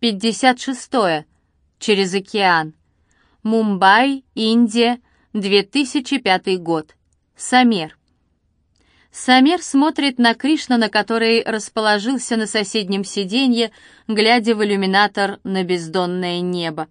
56. Через океан. Мумбай, Индия, 2005 год. Самер. Самер смотрит на Кришнана, который расположился на соседнем сиденье, глядя в иллюминатор на бездонное небо.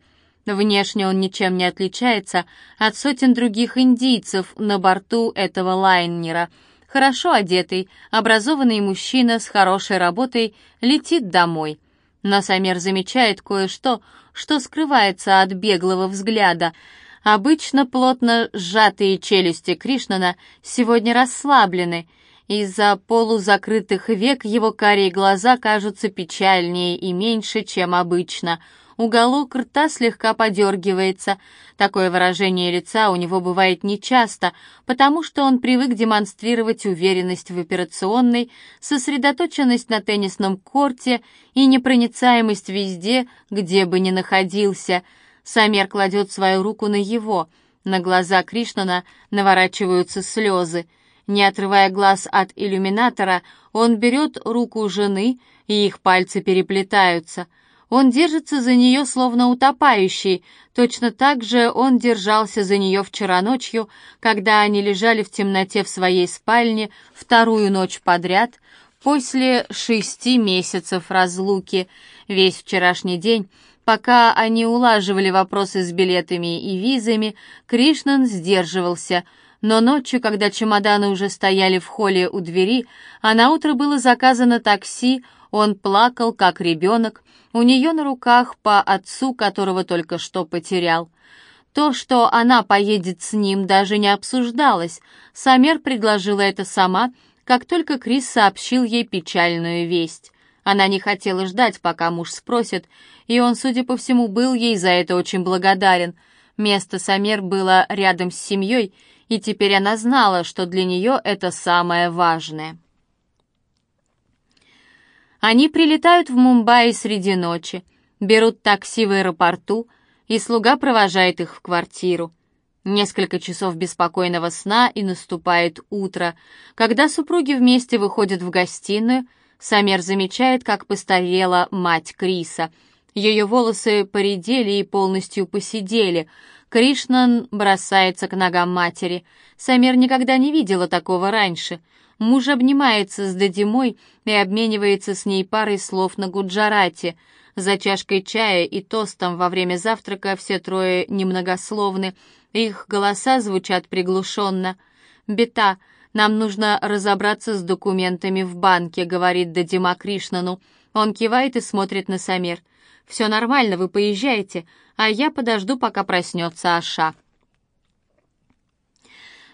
Внешне он ничем не отличается от сотен других индийцев на борту этого лайнера. Хорошо одетый, образованный мужчина с хорошей работой летит домой. Но Самер замечает кое-что, что скрывается от беглого взгляда. Обычно плотно сжатые челюсти Кришнана сегодня расслаблены. Из-за полузакрытых век его карие глаза кажутся печальнее и меньше, чем обычно — уголок рта слегка подергивается. Такое выражение лица у него бывает нечасто, потому что он привык демонстрировать уверенность в операционной, сосредоточенность на теннисном корте и непроницаемость везде, где бы ни находился. Самер кладет свою руку на его. На глаза Кришнана наворачиваются слезы. Не отрывая глаз от иллюминатора, он берет руку жены, и их пальцы переплетаются — он держится за нее, словно утопающий. Точно так же он держался за нее вчера ночью, когда они лежали в темноте в своей спальне вторую ночь подряд, после шести месяцев разлуки. Весь вчерашний день, пока они улаживали вопросы с билетами и визами, Кришнан сдерживался — но ночью, когда чемоданы уже стояли в холле у двери, а на утро было заказано такси, он плакал, как ребенок, у нее на руках по отцу, которого только что потерял. То, что она поедет с ним, даже не обсуждалось. Самер предложила это сама, как только Крис сообщил ей печальную весть. Она не хотела ждать, пока муж спросит, и он, судя по всему, был ей за это очень благодарен. Место Самер было рядом с семьей, и теперь она знала, что для нее это самое важное. Они прилетают в Мумбаи среди ночи, берут такси в аэропорту, и слуга провожает их в квартиру. Несколько часов беспокойного сна, и наступает утро. Когда супруги вместе выходят в гостиную, Самер замечает, как постарела мать Криса. Ее волосы поредели и полностью посидели. Кришнан бросается к ногам матери. Самер никогда не видела такого раньше — Муж обнимается с Дадимой и обменивается с ней парой слов на гуджарате. За чашкой чая и тостом во время завтрака все трое немногословны. Их голоса звучат приглушенно. «Бета, нам нужно разобраться с документами в банке», — говорит Дадима Кришнану. Он кивает и смотрит на Самир. «Все нормально, вы поезжаете, а я подожду, пока проснется Аша».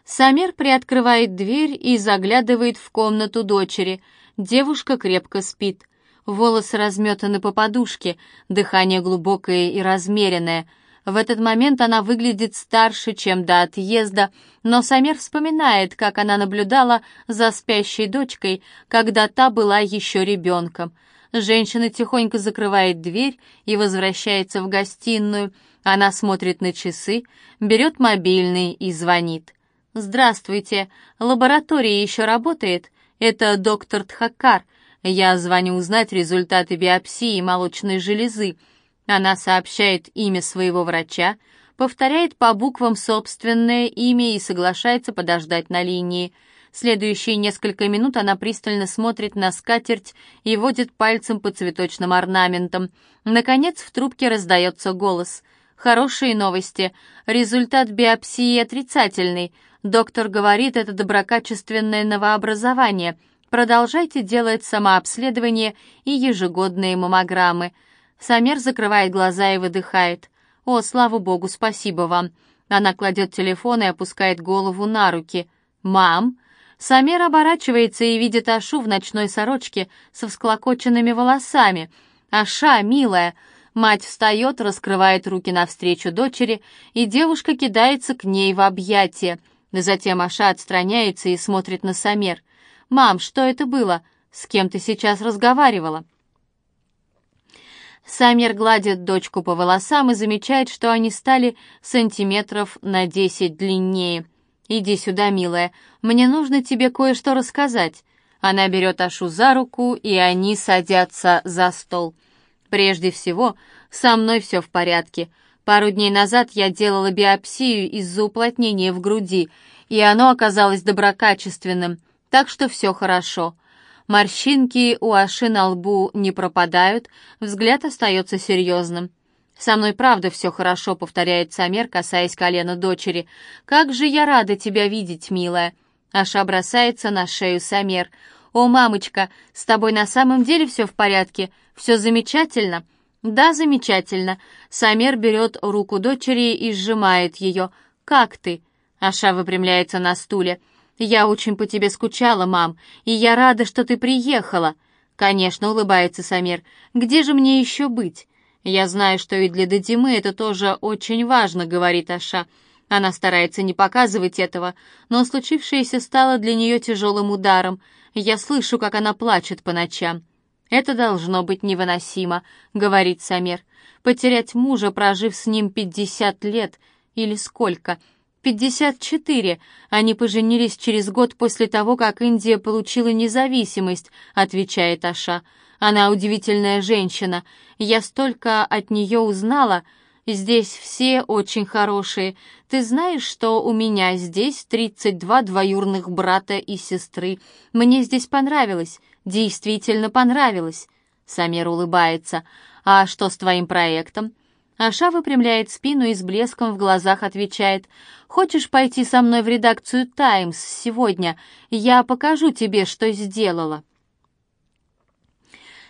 Самер приоткрывает дверь и заглядывает в комнату дочери. Девушка крепко спит. Волосы разметаны по подушке, дыхание глубокое и размеренное. В этот момент она выглядит старше, чем до отъезда, но Самер вспоминает, как она наблюдала за спящей дочкой, когда та была еще ребенком. Женщина тихонько закрывает дверь и возвращается в гостиную. Она смотрит на часы, берет мобильный и звонит. «Здравствуйте. Лаборатория еще работает? Это доктор Тхакар. Я звоню узнать результаты биопсии молочной железы». Она сообщает имя своего врача, повторяет по буквам собственное имя и соглашается подождать на линии. Следующие несколько минут она пристально смотрит на скатерть и водит пальцем по цветочным орнаментам. Наконец в трубке раздается голос. «Хорошие новости. Результат биопсии отрицательный. Доктор говорит, это доброкачественное новообразование. Продолжайте делать самообследование и ежегодные маммограммы. Самер закрывает глаза и выдыхает. «О, слава богу, спасибо вам». Она кладет телефон и опускает голову на руки. «Мам?» Самер оборачивается и видит Ашу в ночной сорочке со всклокоченными волосами. «Аша, милая!» Мать встает, раскрывает руки навстречу дочери, и девушка кидается к ней в объятия. Затем Аша отстраняется и смотрит на Самер. «Мам, что это было? С кем ты сейчас разговаривала?» Самер гладит дочку по волосам и замечает, что они стали сантиметров на десять длиннее. «Иди сюда, милая, мне нужно тебе кое-что рассказать». Она берет Ашу за руку, и они садятся за стол. Прежде всего, со мной все в порядке. Пару дней назад я делала биопсию из-за уплотнения в груди, и оно оказалось доброкачественным, так что все хорошо. Морщинки у Аши на лбу не пропадают, взгляд остается серьезным. «Со мной правда все хорошо», — повторяет Самер, касаясь колена дочери. «Как же я рада тебя видеть, милая!» Аша бросается на шею Самер. «О, мамочка, с тобой на самом деле все в порядке? Все замечательно?» «Да, замечательно». Самер берет руку дочери и сжимает ее. «Как ты?» Аша выпрямляется на стуле. «Я очень по тебе скучала, мам, и я рада, что ты приехала». «Конечно», — улыбается Самер. «Где же мне еще быть?» «Я знаю, что и для Дадимы это тоже очень важно», — говорит Аша. Она старается не показывать этого, но случившееся стало для нее тяжелым ударом. Я слышу, как она плачет по ночам. «Это должно быть невыносимо», — говорит Самер. «Потерять мужа, прожив с ним пятьдесят лет, или сколько?» «Пятьдесят четыре. Они поженились через год после того, как Индия получила независимость», — отвечает Аша. Она удивительная женщина. Я столько от нее узнала. Здесь все очень хорошие. Ты знаешь, что у меня здесь 32 двоюрных брата и сестры. Мне здесь понравилось. Действительно понравилось. Самер улыбается. А что с твоим проектом? Аша выпрямляет спину и с блеском в глазах отвечает. «Хочешь пойти со мной в редакцию «Таймс» сегодня? Я покажу тебе, что сделала».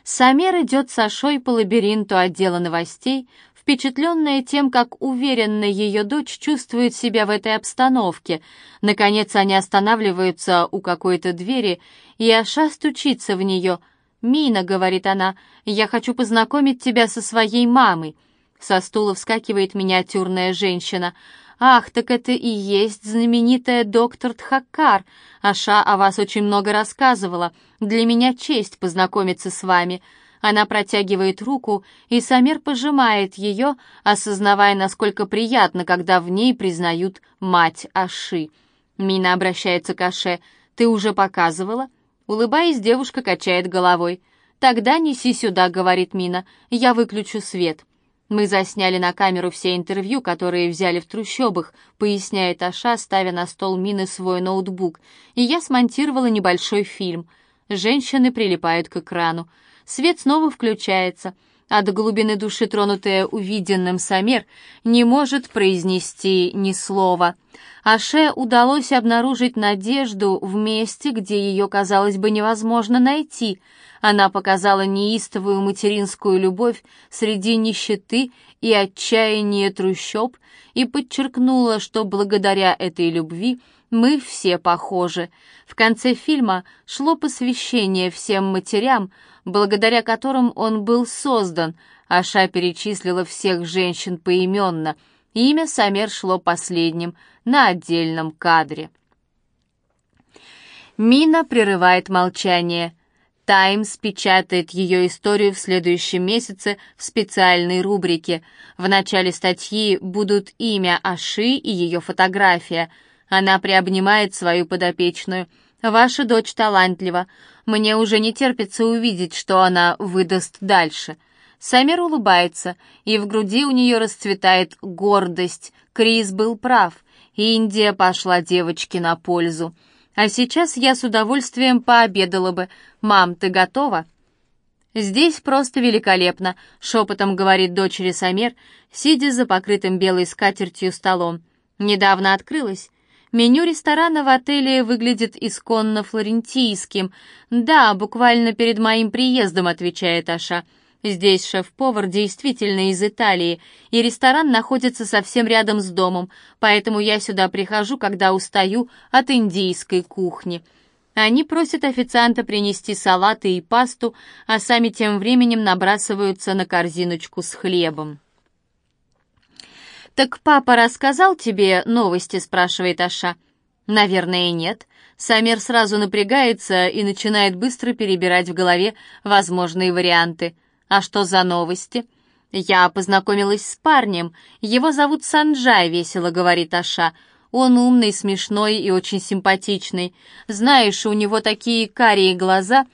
Самер идет с Ашой по лабиринту отдела новостей, впечатленная тем, как уверенно ее дочь чувствует себя в этой обстановке. Наконец они останавливаются у какой-то двери, и Аша стучится в нее. «Мина», — говорит она, — «я хочу познакомить тебя со своей мамой». Со стула вскакивает миниатюрная женщина. «Ах, так это и есть знаменитая доктор Тхаккар. Аша о вас очень много рассказывала. Для меня честь познакомиться с вами». Она протягивает руку, и Самир пожимает ее, осознавая, насколько приятно, когда в ней признают мать Аши. Мина обращается к Аше. «Ты уже показывала?» Улыбаясь, девушка качает головой. «Тогда неси сюда», — говорит Мина. «Я выключу свет». Мы засняли на камеру все интервью, которые взяли в трущобах, поясняет Аша, ставя на стол Мины свой ноутбук. И я смонтировала небольшой фильм. Женщины прилипают к экрану. Свет снова включается. До глубины души, тронутая увиденным Самер, не может произнести ни слова. Аше удалось обнаружить надежду в месте, где ее, казалось бы, невозможно найти — она показала неистовую материнскую любовь среди нищеты и отчаяния трущоб и подчеркнула, что благодаря этой любви мы все похожи. В конце фильма шло посвящение всем матерям, благодаря которым он был создан. Аша перечислила всех женщин поименно. Имя Самер шло последним, на отдельном кадре. Мина прерывает молчание. «Таймс» печатает ее историю в следующем месяце в специальной рубрике. В начале статьи будут имя Аши и ее фотография. Она приобнимает свою подопечную. «Ваша дочь талантлива. Мне уже не терпится увидеть, что она выдаст дальше». Самир улыбается, и в груди у нее расцветает гордость. Крис был прав. Индия пошла девочке на пользу. А сейчас я с удовольствием пообедала бы. Мам, ты готова?» «Здесь просто великолепно», — шепотом говорит дочери Самер, сидя за покрытым белой скатертью столом. «Недавно открылась. Меню ресторана в отеле выглядит исконно флорентийским. Да, буквально перед моим приездом», — отвечает Аша. Здесь шеф-повар действительно из Италии, и ресторан находится совсем рядом с домом, поэтому я сюда прихожу, когда устаю от индийской кухни. Они просят официанта принести салаты и пасту, а сами тем временем набрасываются на корзиночку с хлебом. «Так папа рассказал тебе новости?» — спрашивает Аша. «Наверное, нет». Самер сразу напрягается и начинает быстро перебирать в голове возможные варианты — «А что за новости?» «Я познакомилась с парнем. Его зовут Санджай», — весело говорит Аша. «Он умный, смешной и очень симпатичный. Знаешь, у него такие карие глаза.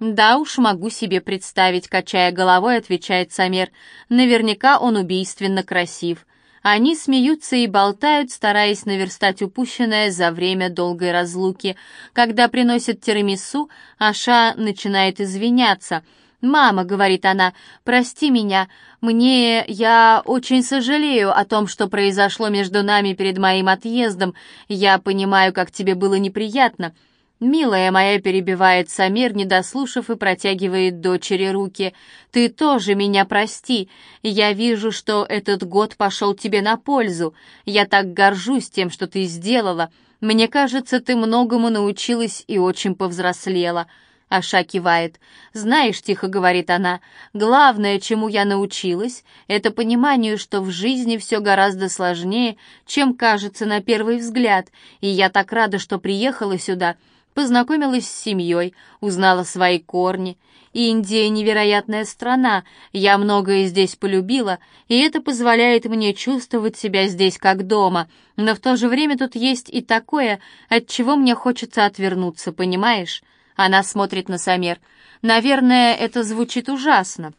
«Да уж, могу себе представить», — качая головой, отвечает Самер. «Наверняка он убийственно красив». Они смеются и болтают, стараясь наверстать упущенное за время долгой разлуки. Когда приносят тирамису, Аша начинает извиняться. «Мама», — говорит она, — «прости меня. Мне... я очень сожалею о том, что произошло между нами перед моим отъездом. Я понимаю, как тебе было неприятно». «Милая моя», — перебивает Самир, не дослушав и протягивает дочери руки. «Ты тоже меня прости. Я вижу, что этот год пошел тебе на пользу. Я так горжусь тем, что ты сделала. Мне кажется, ты многому научилась и очень повзрослела». Аша кивает. «Знаешь, — тихо говорит она, — главное, чему я научилась, это пониманию, что в жизни все гораздо сложнее, чем кажется на первый взгляд, и я так рада, что приехала сюда» познакомилась с семьей, узнала свои корни. Индия — невероятная страна, я многое здесь полюбила, и это позволяет мне чувствовать себя здесь как дома, но в то же время тут есть и такое, от чего мне хочется отвернуться, понимаешь? Она смотрит на Самер. Наверное, это звучит ужасно.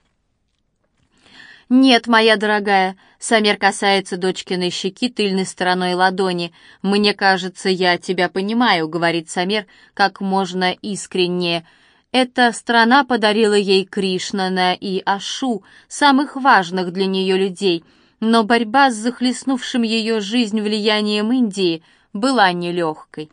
«Нет, моя дорогая», — Самер касается дочкиной щеки тыльной стороной ладони. «Мне кажется, я тебя понимаю», — говорит Самер как можно искреннее. Эта страна подарила ей Кришнана и Ашу, самых важных для нее людей, но борьба с захлестнувшим ее жизнь влиянием Индии была нелегкой.